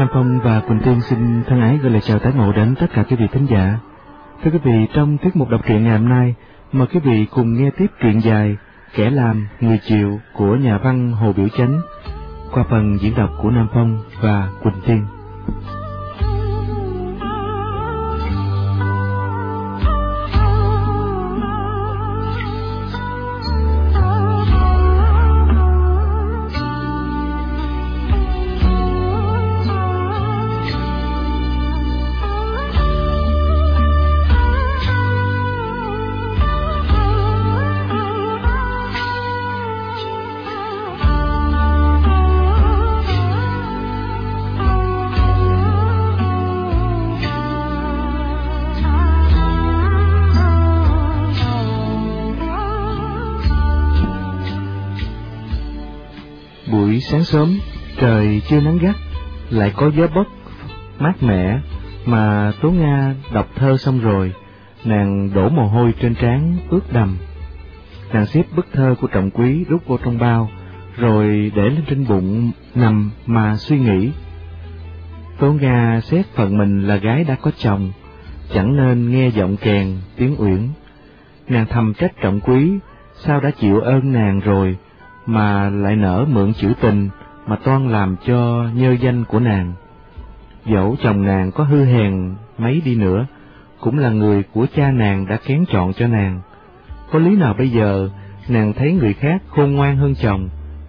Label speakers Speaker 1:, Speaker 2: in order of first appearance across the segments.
Speaker 1: Nam Phong và Quỳnh Tiên xin thân ái gửi lời chào tái ngộ đến tất cả quý vị thính giả. Thưa quý vị, trong tiết mục đọc truyện ngày hôm nay, mời quý vị cùng nghe tiếp truyện dài Kẻ làm, người chịu của nhà văn Hồ Biểu Chánh qua phần diễn đọc của Nam Phong và Quỳnh Tiên. Sớm, trời chưa nắng gắt, lại có gió bấc mát mẻ, mà Tố Nga đọc thơ xong rồi, nàng đổ mồ hôi trên trán ướt đầm. Nàng xếp bức thơ của trọng quý rút vô trong bao, rồi để lên trên bụng nằm mà suy nghĩ. Tố Nga xét phận mình là gái đã có chồng, chẳng nên nghe giọng kèn, tiếng uyển. Nàng thầm trách trọng quý, sao đã chịu ơn nàng rồi, mà lại nở mượn chữ tình mà toan làm cho nhơ danh của nàng. Dẫu chồng nàng có hư hèn mấy đi nữa, cũng là người của cha nàng đã kén chọn cho nàng. Có lý nào bây giờ nàng thấy người khác khôn ngoan hơn chồng,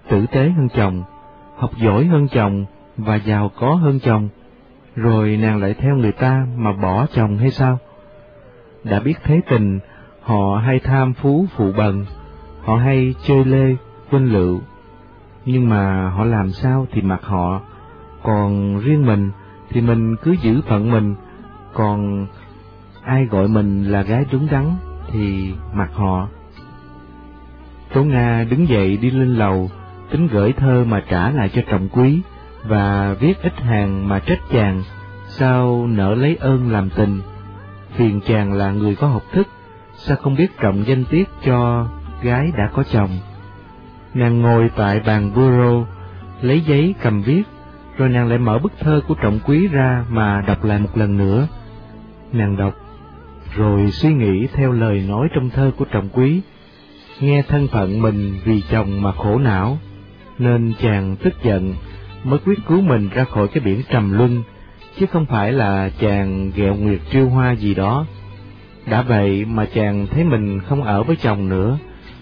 Speaker 1: tử tế hơn chồng, học giỏi hơn chồng và giàu có hơn chồng, rồi nàng lại theo người ta mà bỏ chồng hay sao? Đã biết thế tình, họ hay tham phú phụ bần, họ hay chơi lê, quên lựu, nhưng mà họ làm sao thì mặc họ, còn riêng mình thì mình cứ giữ phận mình, còn ai gọi mình là gái đúng đắn thì mặc họ. Tố Nga đứng dậy đi lên lầu, tính gửi thơ mà trả lại cho trọng quý, và viết ít hàng mà trách chàng, sao nỡ lấy ơn làm tình, phiền chàng là người có học thức, sao không biết trọng danh tiết cho gái đã có chồng. Nàng ngồi tại bàn bureau, lấy giấy cầm viết, rồi nàng lại mở bức thơ của trọng quý ra mà đọc lại một lần nữa. Nàng đọc, rồi suy nghĩ theo lời nói trong thơ của trọng quý, nghe thân phận mình vì chồng mà khổ não, nên chàng tức giận, mới quyết cứu mình ra khỏi cái biển trầm luân, chứ không phải là chàng ghẹo nguyệt triêu hoa gì đó. Đã vậy mà chàng thấy mình không ở với chồng nữa,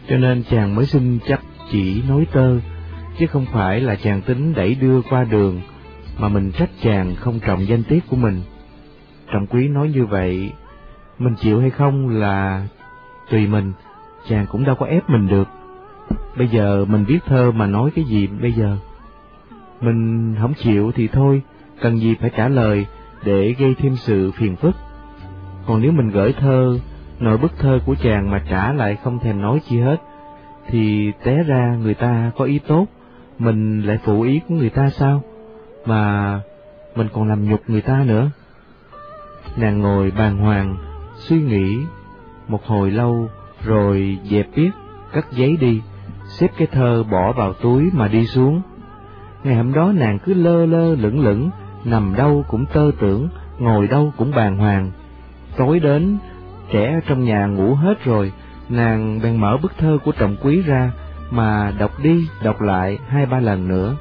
Speaker 1: cho nên chàng mới xin chấp chỉ nối tơ, chứ không phải là chàng tính đẩy đưa qua đường, mà mình trách chàng không trọng danh tiết của mình. Trọng quý nói như vậy, mình chịu hay không là tùy mình, chàng cũng đâu có ép mình được. Bây giờ mình viết thơ mà nói cái gì bây giờ? Mình không chịu thì thôi, cần gì phải trả lời để gây thêm sự phiền phức. Còn nếu mình gửi thơ, nội bức thơ của chàng mà trả lại không thèm nói chi hết, thì té ra người ta có ý tốt, mình lại phụ ý của người ta sao? Mà mình còn làm nhục người ta nữa. Nàng ngồi bàn hoàng, suy nghĩ một hồi lâu, rồi dẹp viết, cắt giấy đi, xếp cái thơ bỏ vào túi mà đi xuống. Ngày hôm đó nàng cứ lơ lơ lửng lửng, nằm đâu cũng tơ tưởng, ngồi đâu cũng bàn hoàng. Tối đến, trẻ trong nhà ngủ hết rồi, nàng bèn mở bức thơ của trọng quý ra mà đọc đi đọc lại hai ba lần nữa.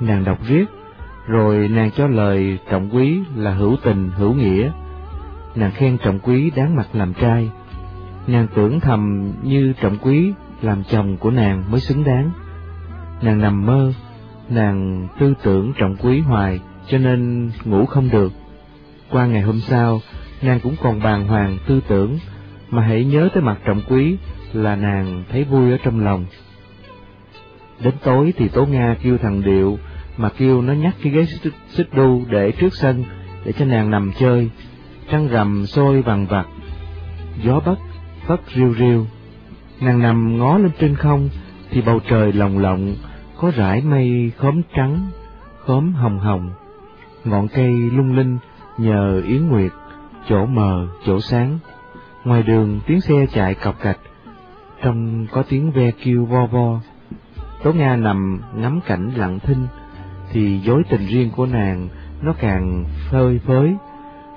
Speaker 1: Nàng đọc riết, rồi nàng cho lời trọng quý là hữu tình hữu nghĩa. Nàng khen trọng quý đáng mặt làm trai. Nàng tưởng thầm như trọng quý làm chồng của nàng mới xứng đáng. Nàng nằm mơ, nàng tư tưởng trọng quý hoài cho nên ngủ không được. Qua ngày hôm sau, nàng cũng còn bàng hoàng tư tưởng mà hãy nhớ tới mặt trọng quý là nàng thấy vui ở trong lòng. Đến tối thì Tố Nga kêu thằng Điệu, mà kêu nó nhắc cái ghế xích đu để trước sân, để cho nàng nằm chơi. Trăng rằm sôi vàng vặt, gió bắc phất riêu riêu. Nàng nằm ngó lên trên không, thì bầu trời lồng lộng, có rải mây khóm trắng, khóm hồng hồng. Ngọn cây lung linh nhờ yến nguyệt, chỗ mờ, chỗ sáng. Ngoài đường tiếng xe chạy cọc cạch, trong có tiếng ve kêu vo vo. Tố Nga nằm ngắm cảnh lặng thinh, thì dối tình riêng của nàng nó càng phơi phới,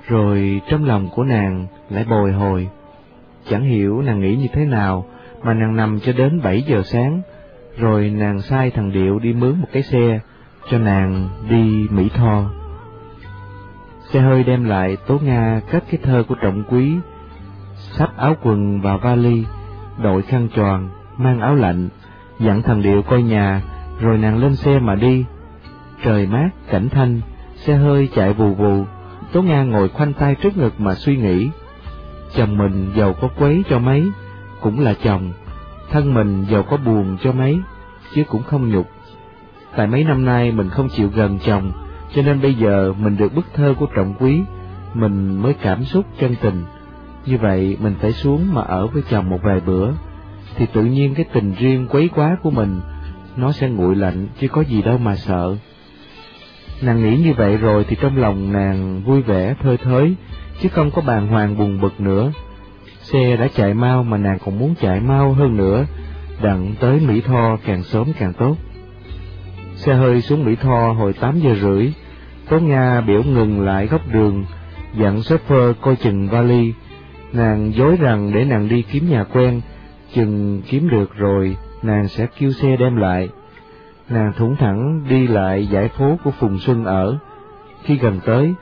Speaker 1: rồi trong lòng của nàng lại bồi hồi. Chẳng hiểu nàng nghĩ như thế nào mà nàng nằm cho đến bảy giờ sáng, rồi nàng sai thằng Điệu đi mướn một cái xe cho nàng đi Mỹ Tho. Xe hơi đem lại Tố Nga cất cái thơ của trọng quý, sắp áo quần vào vali, đội khăn tròn, mang áo lạnh, dặn thằng Điệu coi nhà, rồi nàng lên xe mà đi. Trời mát, cảnh thanh, xe hơi chạy vù vù, Tố Nga ngồi khoanh tay trước ngực mà suy nghĩ. Chồng mình giàu có quấy cho mấy, cũng là chồng, thân mình giàu có buồn cho mấy, chứ cũng không nhục. Tại mấy năm nay mình không chịu gần chồng, cho nên bây giờ mình được bức thơ của trọng quý, mình mới cảm xúc chân tình. Như vậy mình phải xuống mà ở với chồng một vài bữa, thì tự nhiên cái tình riêng quấy quá của mình, nó sẽ nguội lạnh chứ có gì đâu mà sợ. Nàng nghĩ như vậy rồi thì trong lòng nàng vui vẻ thơi thới, chứ không có bàng hoàng buồn bực nữa. Xe đã chạy mau mà nàng còn muốn chạy mau hơn nữa, đặng tới Mỹ Tho càng sớm càng tốt. Xe hơi xuống Mỹ Tho hồi tám giờ rưỡi, Tố Nga biểu ngừng lại góc đường, dặn shopper coi chừng vali. Nàng dối rằng để nàng đi kiếm nhà quen, chừng kiếm được rồi, nàng sẽ kêu xe đem lại. Nàng thủng thẳng đi lại giải phố của Phùng Xuân ở. Khi gần tới,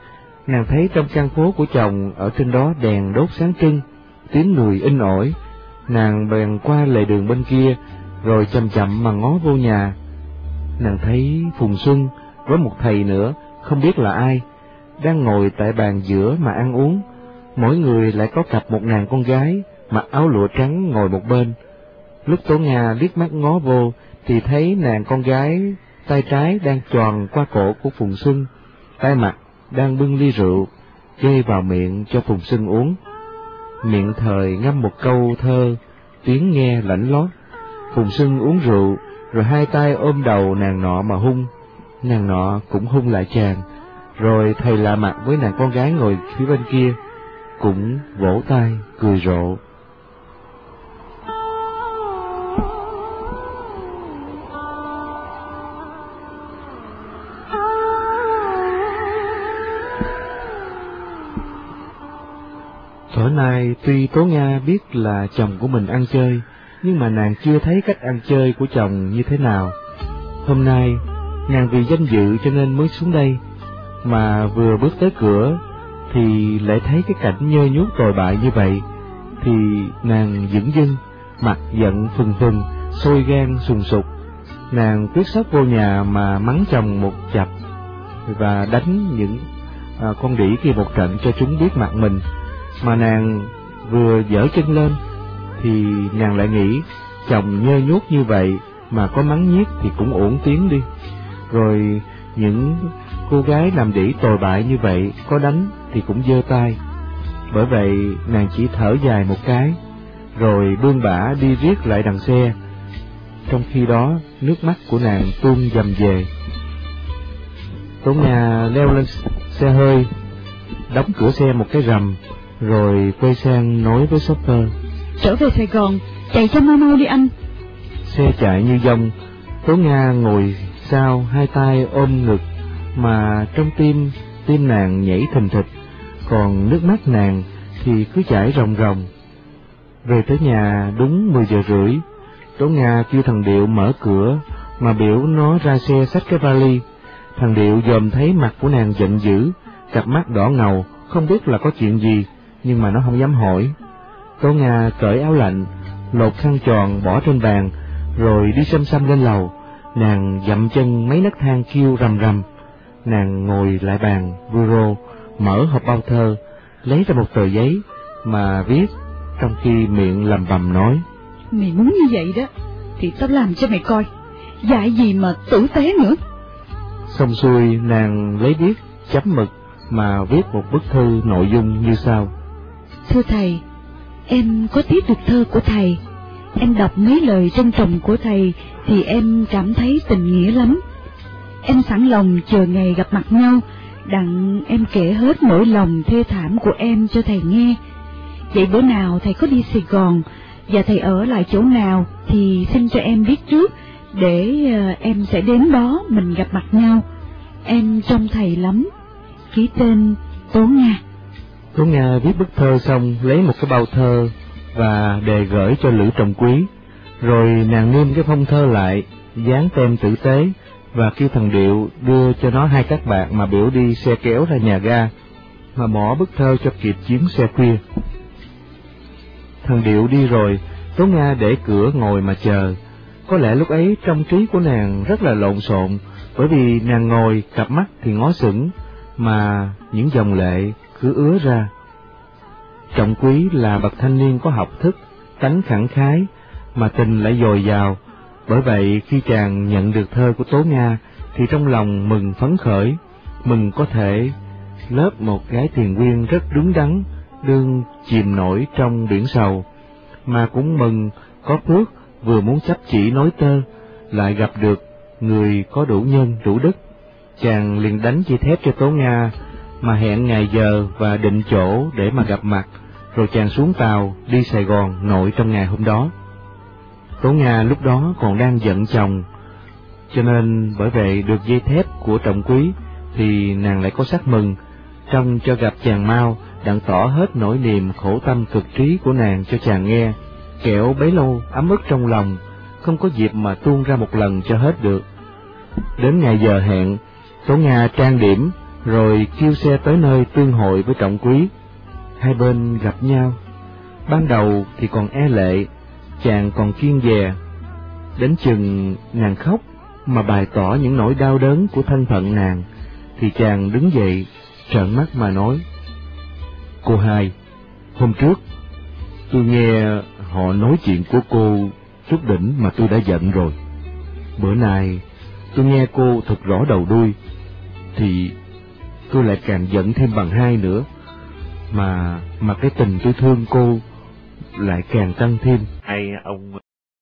Speaker 1: nàng thấy trong căn phố của chồng ở trên đó đèn đốt sáng trưng, tiếng người in ỏi. Nàng bèn qua lề đường bên kia, rồi chậm chậm mà ngó vô nhà. Nàng thấy Phùng Xuân với một thầy nữa, không biết là ai, đang ngồi tại bàn giữa mà ăn uống. Mỗi người lại có cặp một nàng con gái, mặc áo lụa trắng ngồi một bên. Lúc Tố Nga liếc mắt ngó vô, thì thấy nàng con gái tay trái đang tròn qua cổ của Phùng Xuân, tay mặt đang bưng ly rượu, kê vào miệng cho Phùng Xuân uống. Miệng thời ngâm một câu thơ, tiếng nghe lạnh lót. Phùng Xuân uống rượu, rồi hai tay ôm đầu nàng nọ mà hung. Nàng nọ cũng hung lại chàng, rồi thầy lạ mặt với nàng con gái ngồi phía bên kia, cũng vỗ tay, cười rộ. Tối nay tuy Tố Nga biết là chồng của mình ăn chơi, nhưng mà nàng chưa thấy cách ăn chơi của chồng như thế nào. Hôm nay, nàng vì danh dự cho nên mới xuống đây, mà vừa bước tới cửa thì lại thấy cái cảnh nhơ nhút tồi bại như vậy, thì nàng dững dưng, mặt giận phừng phừng, sôi gan sùng sục. Nàng quyết sắp vô nhà mà mắng chồng một chập và đánh những à, con đĩ kia một trận cho chúng biết mặt mình mà nàng vừa dở chân lên, thì nàng lại nghĩ, chồng nhơ nhút như vậy mà có mắng nhiếc thì cũng ổn tiếng đi. Rồi những cô gái làm đĩ tồi bại như vậy, có đánh thì cũng dơ tay. Bởi vậy nàng chỉ thở dài một cái, rồi bươn bả đi riết lại đằng xe. Trong khi đó, nước mắt của nàng tuôn dầm về. Tố Nga leo lên xe hơi, đóng cửa xe một cái rầm, rồi quay sang nói với shopper.
Speaker 2: Trở về Sài Gòn, chạy cho mau mau đi anh.
Speaker 1: Xe chạy như dông, Tố Nga ngồi sau hai tay ôm ngực, mà trong tim, tim nàng nhảy thình thịch, còn nước mắt nàng thì cứ chảy ròng ròng. Về tới nhà đúng mười giờ rưỡi, Tố Nga kêu thằng Điệu mở cửa, mà biểu nó ra xe xách cái vali. Thằng Điệu dòm thấy mặt của nàng giận dữ, cặp mắt đỏ ngầu, không biết là có chuyện gì, nhưng mà nó không dám hỏi. Tố Nga cởi áo lạnh, lột khăn tròn bỏ trên bàn, rồi đi xăm xăm lên lầu. Nàng dậm chân mấy nấc thang kêu rầm rầm. Nàng ngồi lại bàn, rô, mở hộp bao thơ, lấy ra một tờ giấy mà viết, trong khi miệng lầm bầm nói.
Speaker 2: Mày muốn như vậy đó, thì tao làm cho mày coi, dạy gì mà tử tế nữa.
Speaker 1: Xong xuôi, nàng lấy viết, chấm mực, mà viết một bức thư nội dung như sau.
Speaker 2: Thưa thầy, em có tiếp được thơ của thầy. Em đọc mấy lời trân trọng của thầy thì em cảm thấy tình nghĩa lắm. Em sẵn lòng chờ ngày gặp mặt nhau, đặng em kể hết nỗi lòng thê thảm của em cho thầy nghe. Vậy bữa nào thầy có đi Sài Gòn và thầy ở lại chỗ nào thì xin cho em biết trước để ờ, em sẽ đến đó mình gặp mặt nhau. em trông thầy lắm. Ký tên Tố Nga.
Speaker 1: Tố Nga viết bức thơ xong lấy một cái bao thơ và đề gửi cho Lữ Trọng Quý, rồi nàng niêm cái phong thơ lại, dán tem tử tế và kêu thằng Điệu đưa cho nó hai các bạc mà biểu đi xe kéo ra nhà ga, mà bỏ bức thơ cho kịp chuyến xe khuya. Thằng Điệu đi rồi, Tố Nga để cửa ngồi mà chờ. Có lẽ lúc ấy trong trí của nàng rất là lộn xộn, bởi vì nàng ngồi, cặp mắt thì ngó sững, mà những dòng lệ cứ ứa ra. Trọng quý là bậc thanh niên có học thức, tánh khẳng khái, mà tình lại dồi dào, bởi vậy khi chàng nhận được thơ của Tố Nga thì trong lòng mừng phấn khởi, mừng có thể lớp một gái thiền quyên rất đứng đắn, đương chìm nổi trong biển sầu, mà cũng mừng có phước vừa muốn chấp chỉ nói tơ, lại gặp được người có đủ nhân đủ đức. Chàng liền đánh chi thép cho Tố Nga, mà hẹn ngày giờ và định chỗ để mà gặp mặt, rồi chàng xuống tàu đi Sài Gòn nội trong ngày hôm đó. Tố Nga lúc đó còn đang giận chồng, cho nên bởi vậy được dây thép của trọng quý thì nàng lại có sắc mừng, trong cho gặp chàng mau đặng tỏ hết nỗi niềm khổ tâm cực trí của nàng cho chàng nghe, kẻo bấy lâu ấm ức trong lòng, không có dịp mà tuôn ra một lần cho hết được. Đến ngày giờ hẹn, Tố Nga trang điểm, rồi kêu xe tới nơi tương hội với trọng quý. Hai bên gặp nhau. Ban đầu thì còn e lệ, chàng còn kiên dè. Đến chừng nàng khóc, mà bày tỏ những nỗi đau đớn của thân phận nàng, thì chàng đứng dậy, trợn mắt mà nói. Cô hai, hôm trước, tôi nghe họ nói chuyện của cô chút đỉnh mà tôi đã giận rồi. Bữa nay, tôi nghe cô thật rõ đầu đuôi, thì tôi lại càng giận thêm bằng hai nữa. Mà mà cái tình tôi thương cô lại càng tăng thêm.
Speaker 3: Hay ông